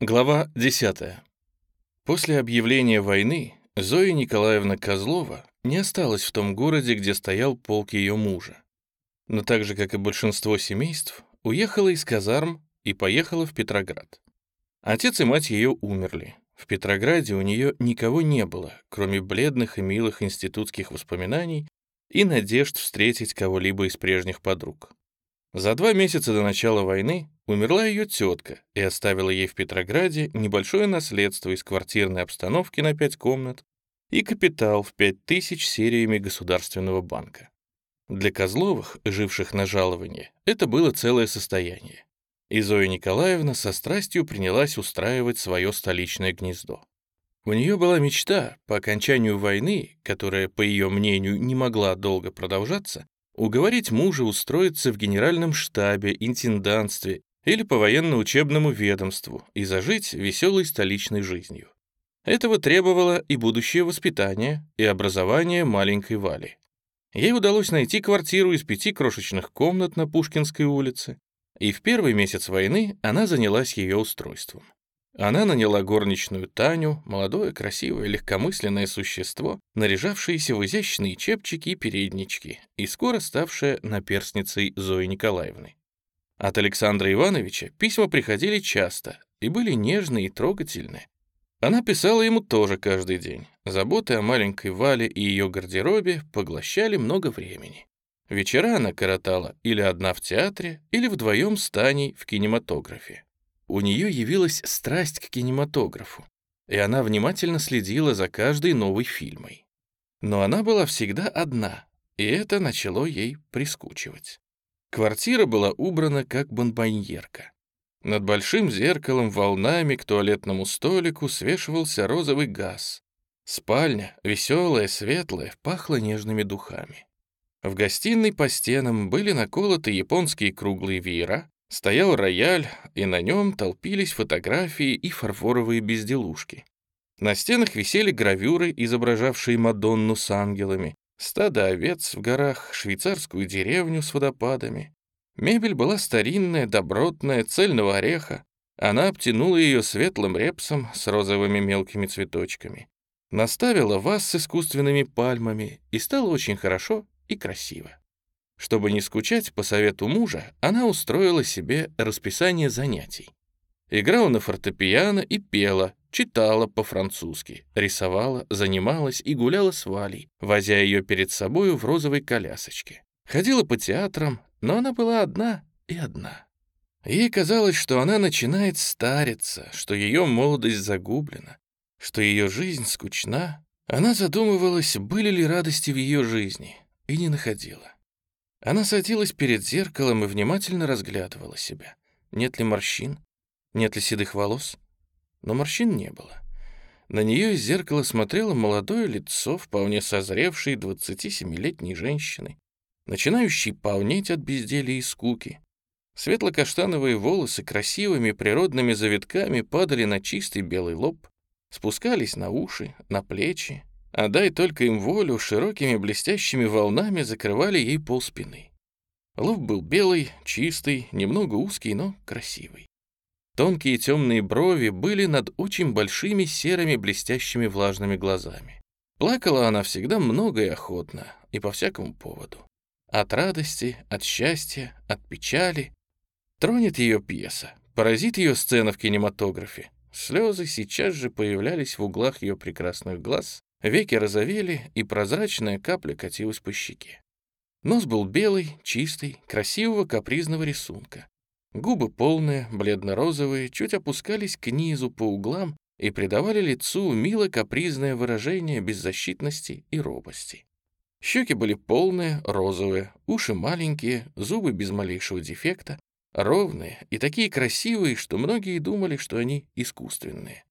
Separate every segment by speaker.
Speaker 1: Глава 10. После объявления войны Зоя Николаевна Козлова не осталась в том городе, где стоял полк ее мужа. Но так же, как и большинство семейств, уехала из казарм и поехала в Петроград. Отец и мать ее умерли. В Петрограде у нее никого не было, кроме бледных и милых институтских воспоминаний и надежд встретить кого-либо из прежних подруг. За два месяца до начала войны умерла ее тетка и оставила ей в Петрограде небольшое наследство из квартирной обстановки на пять комнат и капитал в пять тысяч сериями Государственного банка. Для Козловых, живших на жалование, это было целое состояние. И Зоя Николаевна со страстью принялась устраивать свое столичное гнездо. У нее была мечта по окончанию войны, которая, по ее мнению, не могла долго продолжаться, уговорить мужа устроиться в генеральном штабе, интендантстве или по военно-учебному ведомству и зажить веселой столичной жизнью. Этого требовало и будущее воспитание, и образование маленькой Вали. Ей удалось найти квартиру из пяти крошечных комнат на Пушкинской улице, и в первый месяц войны она занялась ее устройством. Она наняла горничную Таню, молодое, красивое, легкомысленное существо, наряжавшееся в изящные чепчики и переднички, и скоро ставшее наперсницей Зои Николаевны. От Александра Ивановича письма приходили часто и были нежные и трогательные. Она писала ему тоже каждый день. Заботы о маленькой Вале и ее гардеробе поглощали много времени. Вечера она коротала или одна в театре, или вдвоем с Таней в кинематографе. У нее явилась страсть к кинематографу, и она внимательно следила за каждой новой фильмой. Но она была всегда одна, и это начало ей прискучивать. Квартира была убрана как бонбоньерка. Над большим зеркалом волнами к туалетному столику свешивался розовый газ. Спальня, веселая, светлая, пахла нежными духами. В гостиной по стенам были наколоты японские круглые веера, Стоял рояль, и на нем толпились фотографии и фарфоровые безделушки. На стенах висели гравюры, изображавшие Мадонну с ангелами, стадо овец в горах, швейцарскую деревню с водопадами. Мебель была старинная, добротная, цельного ореха. Она обтянула ее светлым репсом с розовыми мелкими цветочками. Наставила ваз с искусственными пальмами, и стало очень хорошо и красиво. Чтобы не скучать по совету мужа, она устроила себе расписание занятий. Играла на фортепиано и пела, читала по-французски, рисовала, занималась и гуляла с Валей, возя ее перед собою в розовой колясочке. Ходила по театрам, но она была одна и одна. Ей казалось, что она начинает стариться, что ее молодость загублена, что ее жизнь скучна. Она задумывалась, были ли радости в ее жизни, и не находила. Она садилась перед зеркалом и внимательно разглядывала себя. Нет ли морщин? Нет ли седых волос? Но морщин не было. На нее из зеркала смотрело молодое лицо вполне созревшей 27-летней женщины, начинающей полнеть от безделия и скуки. Светло-каштановые волосы красивыми природными завитками падали на чистый белый лоб, спускались на уши, на плечи, а дай только им волю, широкими блестящими волнами закрывали ей полспины. Лоб был белый, чистый, немного узкий, но красивый. Тонкие темные брови были над очень большими серыми блестящими влажными глазами. Плакала она всегда много и охотно, и по всякому поводу. От радости, от счастья, от печали. Тронет ее пьеса, поразит ее сцена в кинематографе. Слезы сейчас же появлялись в углах ее прекрасных глаз, Веки розовели, и прозрачная капля катилась по щеке. Нос был белый, чистый, красивого капризного рисунка. Губы полные, бледно-розовые, чуть опускались к низу по углам и придавали лицу мило-капризное выражение беззащитности и робости. Щеки были полные, розовые, уши маленькие, зубы без малейшего дефекта, ровные и такие красивые, что многие думали, что они искусственные.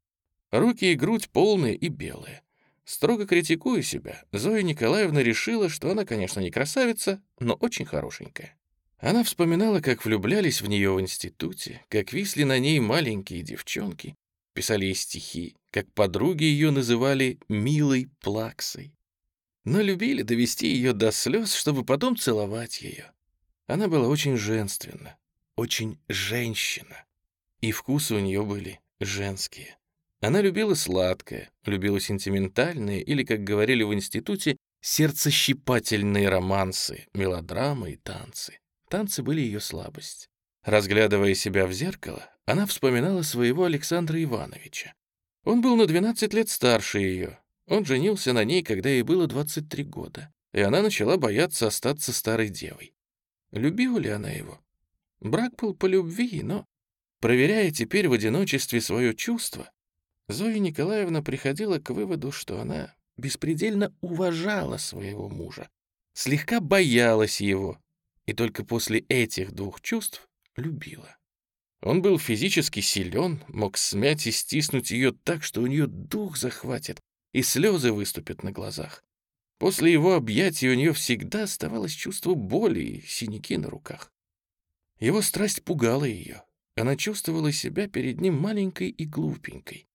Speaker 1: Руки и грудь полные и белые. Строго критикуя себя, Зоя Николаевна решила, что она, конечно, не красавица, но очень хорошенькая. Она вспоминала, как влюблялись в нее в институте, как висли на ней маленькие девчонки, писали ей стихи, как подруги ее называли «милой плаксой». Но любили довести ее до слез, чтобы потом целовать ее. Она была очень женственна, очень женщина. И вкусы у нее были женские. Она любила сладкое, любила сентиментальные или, как говорили в институте, сердцещипательные романсы, мелодрамы и танцы. Танцы были ее слабость. Разглядывая себя в зеркало, она вспоминала своего Александра Ивановича. Он был на 12 лет старше ее. Он женился на ней, когда ей было 23 года, и она начала бояться остаться старой девой. Любила ли она его? Брак был по любви, но, проверяя теперь в одиночестве свое чувство, Зоя Николаевна приходила к выводу, что она беспредельно уважала своего мужа, слегка боялась его, и только после этих двух чувств любила. Он был физически силен, мог смять и стиснуть ее так, что у нее дух захватит, и слезы выступят на глазах. После его объятий у нее всегда оставалось чувство боли и синяки на руках. Его страсть пугала ее. Она чувствовала себя перед ним маленькой и глупенькой.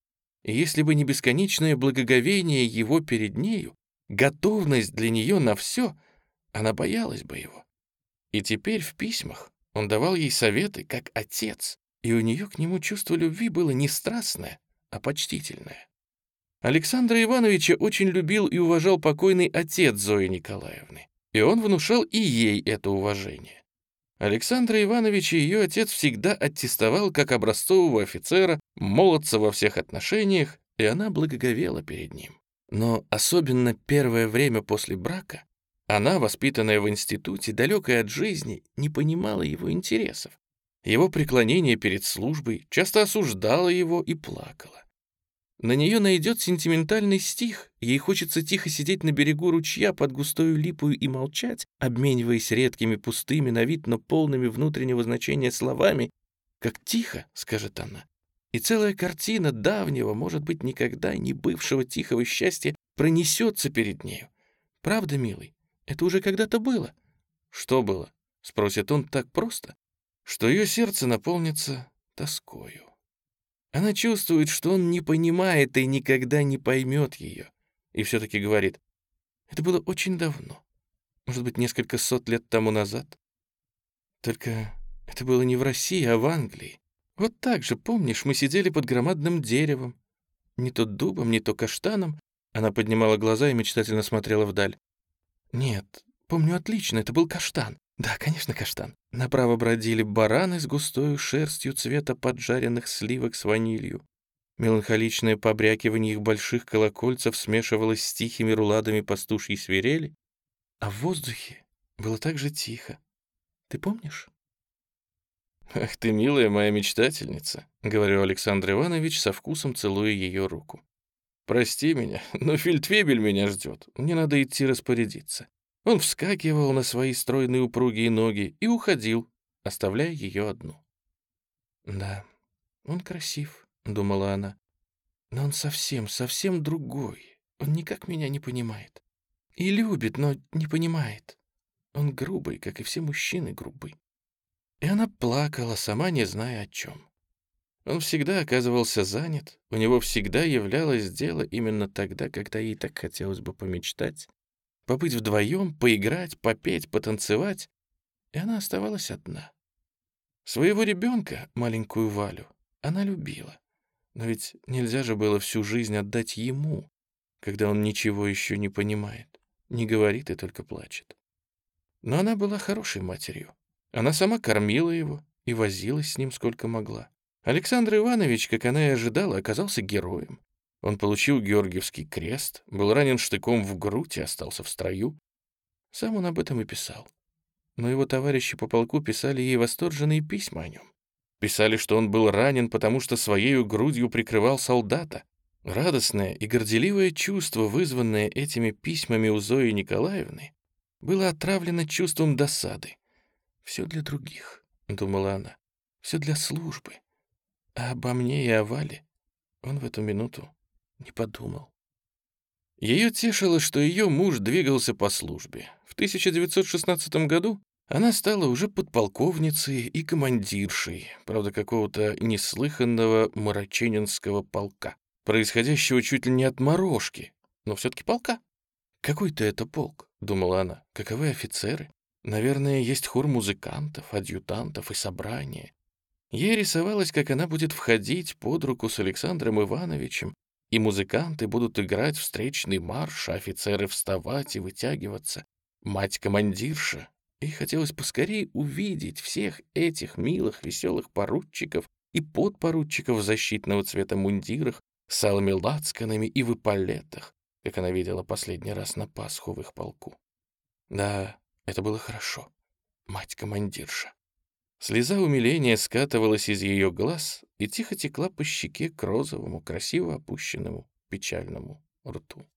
Speaker 1: И если бы не бесконечное благоговение его перед нею, готовность для нее на все, она боялась бы его. И теперь в письмах он давал ей советы как отец, и у нее к нему чувство любви было не страстное, а почтительное. Александра Ивановича очень любил и уважал покойный отец Зои Николаевны, и он внушал и ей это уважение. Александра Ивановича ее отец всегда аттестовал как образцового офицера, молодца во всех отношениях, и она благоговела перед ним. Но особенно первое время после брака она, воспитанная в институте, далекая от жизни, не понимала его интересов. Его преклонение перед службой часто осуждала его и плакала. На нее найдет сентиментальный стих, ей хочется тихо сидеть на берегу ручья под густою липою и молчать, обмениваясь редкими пустыми на вид, но полными внутреннего значения словами. «Как тихо», — скажет она. И целая картина давнего, может быть, никогда не бывшего тихого счастья пронесется перед нею. Правда, милый, это уже когда-то было. Что было? — спросит он так просто, что ее сердце наполнится тоскою. Она чувствует, что он не понимает и никогда не поймет ее. И все-таки говорит, это было очень давно. Может быть, несколько сот лет тому назад. Только это было не в России, а в Англии. Вот так же, помнишь, мы сидели под громадным деревом. Не то дубом, не то каштаном. Она поднимала глаза и мечтательно смотрела вдаль. Нет, помню отлично, это был каштан. Да, конечно, каштан. Направо бродили бараны с густой шерстью цвета поджаренных сливок с ванилью. Меланхоличное побрякивание их больших колокольцев смешивалось с тихими руладами пастушьей свирели, а в воздухе было так же тихо. Ты помнишь? «Ах ты, милая моя мечтательница», — говорю Александр Иванович со вкусом целуя ее руку. «Прости меня, но фельдфебель меня ждет. Мне надо идти распорядиться. Он вскакивал на свои стройные упругие ноги и уходил, оставляя ее одну. «Да, он красив», — думала она, — «но он совсем, совсем другой. Он никак меня не понимает. И любит, но не понимает. Он грубый, как и все мужчины грубы». И она плакала, сама не зная о чем. Он всегда оказывался занят, у него всегда являлось дело именно тогда, когда ей так хотелось бы помечтать, побыть вдвоем, поиграть, попеть, потанцевать, и она оставалась одна. Своего ребенка, маленькую Валю, она любила. Но ведь нельзя же было всю жизнь отдать ему, когда он ничего еще не понимает, не говорит и только плачет. Но она была хорошей матерью. Она сама кормила его и возилась с ним сколько могла. Александр Иванович, как она и ожидала, оказался героем. Он получил Георгиевский крест, был ранен штыком в грудь и остался в строю. Сам он об этом и писал. Но его товарищи по полку писали ей восторженные письма о нем. Писали, что он был ранен, потому что своею грудью прикрывал солдата. Радостное и горделивое чувство, вызванное этими письмами у Зои Николаевны, было отравлено чувством досады. «Все для других», — думала она, — «все для службы. А обо мне и о Вале он в эту минуту не подумал. Ее тешило, что ее муж двигался по службе. В 1916 году она стала уже подполковницей и командиршей, правда, какого-то неслыханного Мараченинского полка, происходящего чуть ли не от морожки, но все-таки полка. «Какой-то это полк», — думала она, — «каковы офицеры? Наверное, есть хор музыкантов, адъютантов и собрания. Ей рисовалось, как она будет входить под руку с Александром Ивановичем, и музыканты будут играть встречный марш, а офицеры вставать и вытягиваться. Мать-командирша. И хотелось поскорее увидеть всех этих милых, веселых поручиков и подпоручиков защитного цвета мундирах с алыми лацканами и в эполетах, как она видела последний раз на Пасху в их полку. Да, это было хорошо. Мать-командирша. Слеза умиления скатывалась из ее глаз и тихо текла по щеке к розовому, красиво опущенному, печальному рту.